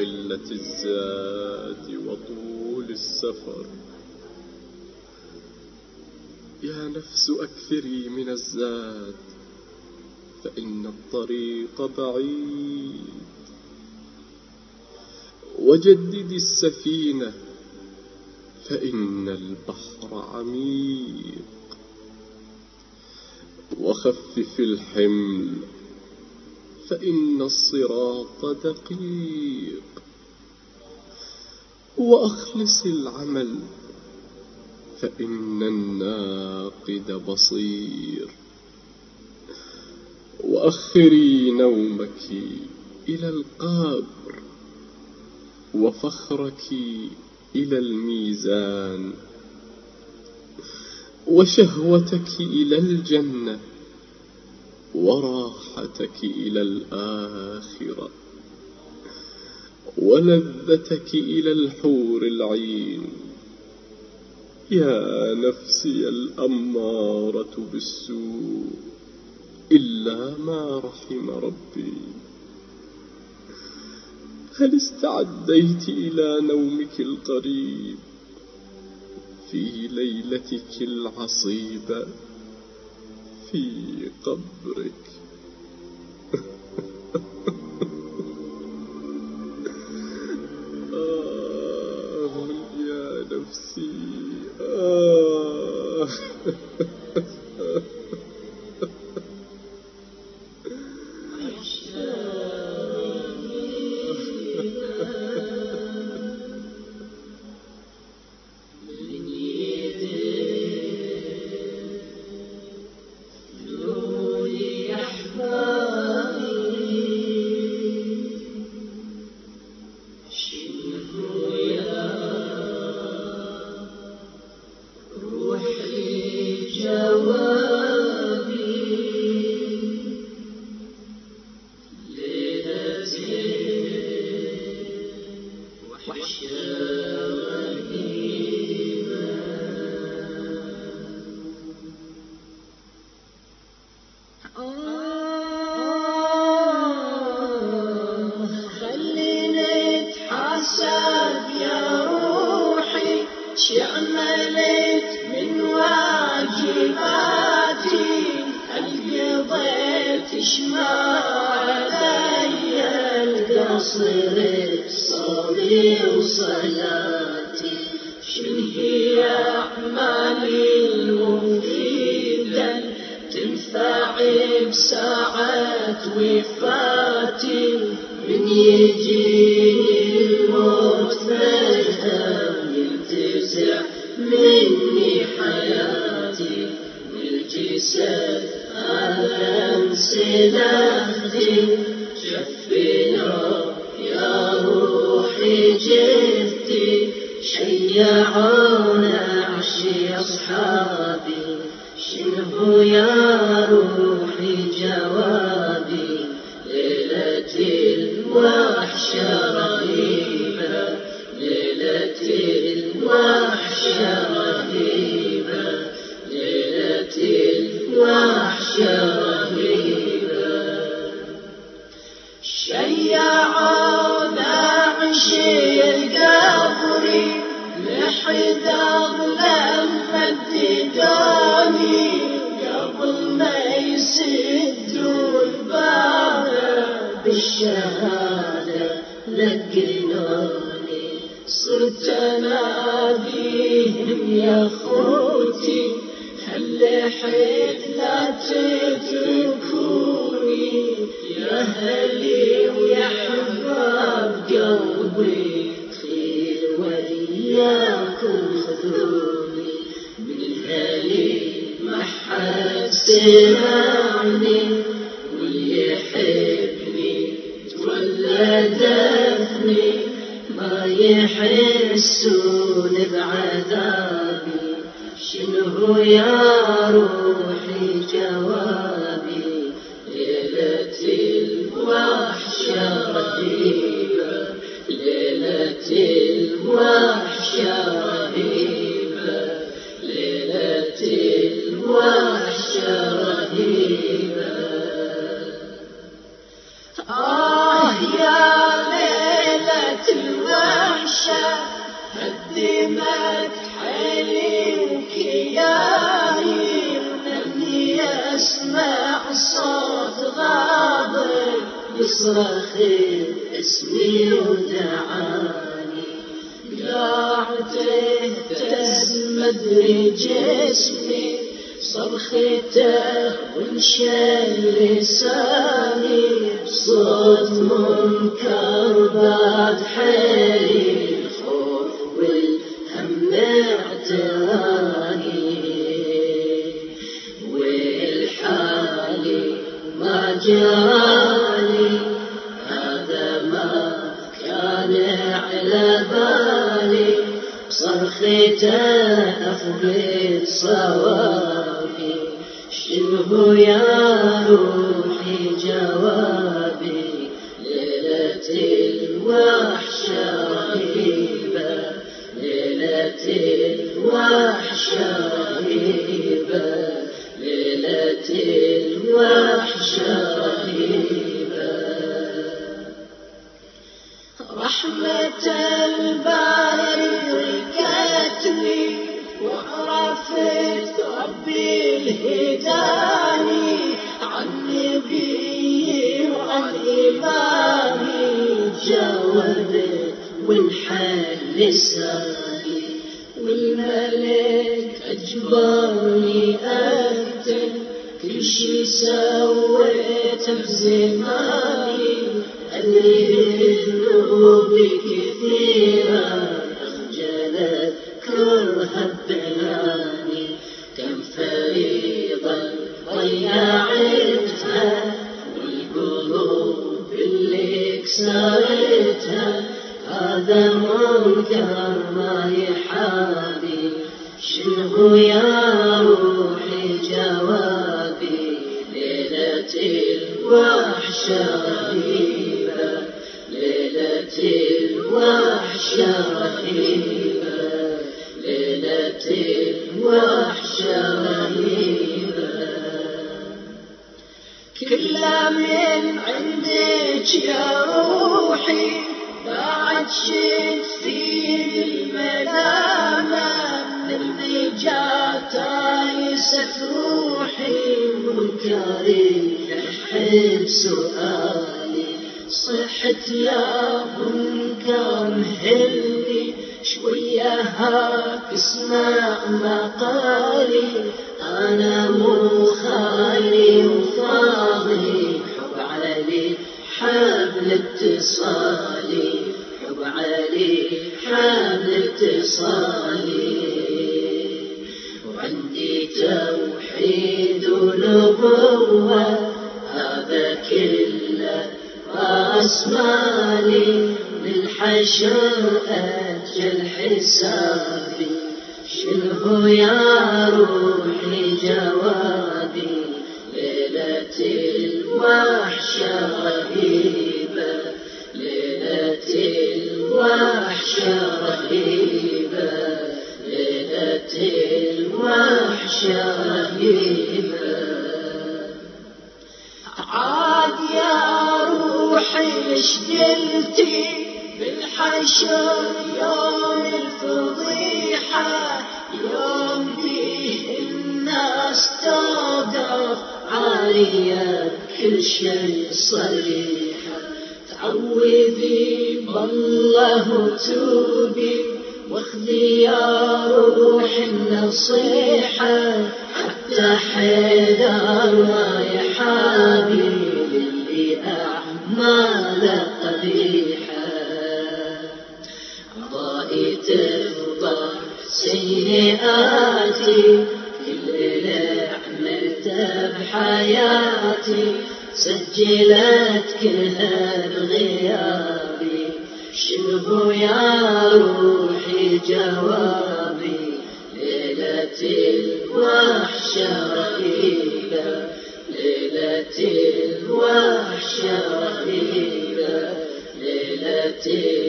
قلة الزاد وطول السفر. يا نفس أكثري من الزاد فإن الطريق بعيد. وجددي السفينة فإن البحر عميق. وخفف الحمل فإن الصراط دقيق. وأخلص العمل فإن الناقد بصير. وأخري نومك إلى القبر وفخرك إلى الميزان. وشهوتك إلى الجنة وراحتك إلى الآخرة. ولذتك إلى الحور العين. يا نفسي الأمارة بالسوء إلا ما رحم ربي. هل استعديت إلى نومك القريب في ليلتك العصيبة؟ في قبرك. آه يا نفسي. آه. القصر صلي وصلاتي شن هي أعمالي المفيدة تنفع بساعة وفاتي من يجيني الموت فجأة ينتزع مني حياتي من الجسد ألم شنه يا روحي جوابي ليلة الوحشة لقنوني صرت اناديهم يا خوتي هل حيث لا تتركوني؟ يا أهلي ويا احباب قلبي خير وياكم خذوني. من أهلي ما حد سمعني واللي يحبني ما يحسون بعذابي. شنو يا روحي جوابي؟ ليلة الوحشة رهيبة. ليلة الوحشة الوحشة هدمت حيلي وكياني اني اسمع صوت غاضب. يصرخ اسمي ودعاني. قاعد تهتز مدري جسمي صرخته وانشل لساني. صوت منكر بعد حيلي والحالي ما جاني هذا ما كان على بالي صرخته أخبت صوابي. شنو يا روحي جوابي؟ ليلة الوحشة رهيبة ليلة الوحشة رهيبة ليلة الوحشة رهيبة رحمة الباري ركتني وعرفت ربي الهداني عن نبي وعن إمامي جاوبت وانحل سويته بزماني أدري ذنوب كثيرة أخجلت كرها بعناني كم فريضة ضيعتها والقلوب اللي كسرتها. هذا منكر ما يحابي شنو يا روحي جوابي؟ ليلة الوحشة رهيبة ليلة الوحشة رهيبة ليلة الوحشة رهيبة. كلها من عندك يا روحي بعد شد في من جات تايست روحي منكري حب سؤالي صحت يا منكر مهلي شوية هاك اسمع مقالي أنا مو خالي وفاضي حب علي حبل اتصالي حب علي حبل اتصالي توحيد ونبوة هذا كله راس مالي للحشر أجل حسابي شنو يا روحي جوابي؟ ليلة الوحشة رهيبة ليلة الوحشة رهيبة ليلة رهيبة عاد يا روحي إيش قلتي بالحشر يوم الفضيحة يوم فيه الناس توقف عالية كل شيء صريحة. تعوذي بالله وتوبي. واخذي يا روح النصيحة حتى حيدر ما يحابي اللي أعمال قبيحة أعضائي تفضح سيئاتي كل اللي عملته بحياتي سجلت كلها بغيابي شنو يا روحي جوابي ليلة الوحشة رهيبة. ليلة الوحشة رهيبة. ليلة